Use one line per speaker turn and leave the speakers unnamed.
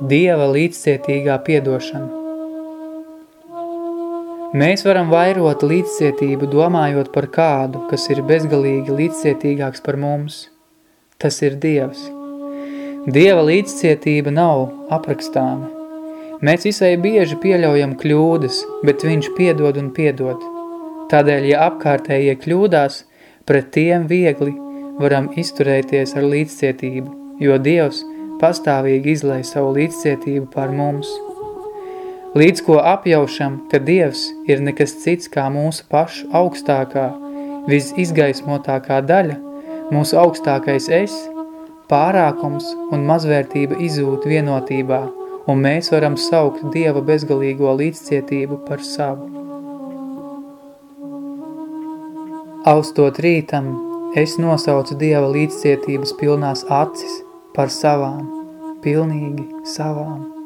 Dieva līdzcietīgā piedošana. Mēs varam vairot līdzcietību domājot par kādu, kas ir bezgalīgi līdzcietīgāks par mums. Tas ir Dievs. Dieva līdzcietība nav aprakstāma. Mēs visai bieži pieļaujam kļūdas, bet viņš piedod un piedod. Tādēļ, ja apkārtējie kļūdās, pret tiem viegli varam izturēties ar līdzcietību, jo Dievs – pastāvīgi izlai savu līdzcietību par mums. Līdz ko apjaušam, ka Dievs ir nekas cits kā mūsu pašu augstākā, visizgaismotākā daļa, mūsu augstākais es, pārākums un mazvērtība izūt vienotībā, un mēs varam saukt Dieva bezgalīgo līdzcietību par savu. Austot rītam, es nosaucu Dieva līdzcietības pilnās acis – par savām, pilnīgi savām.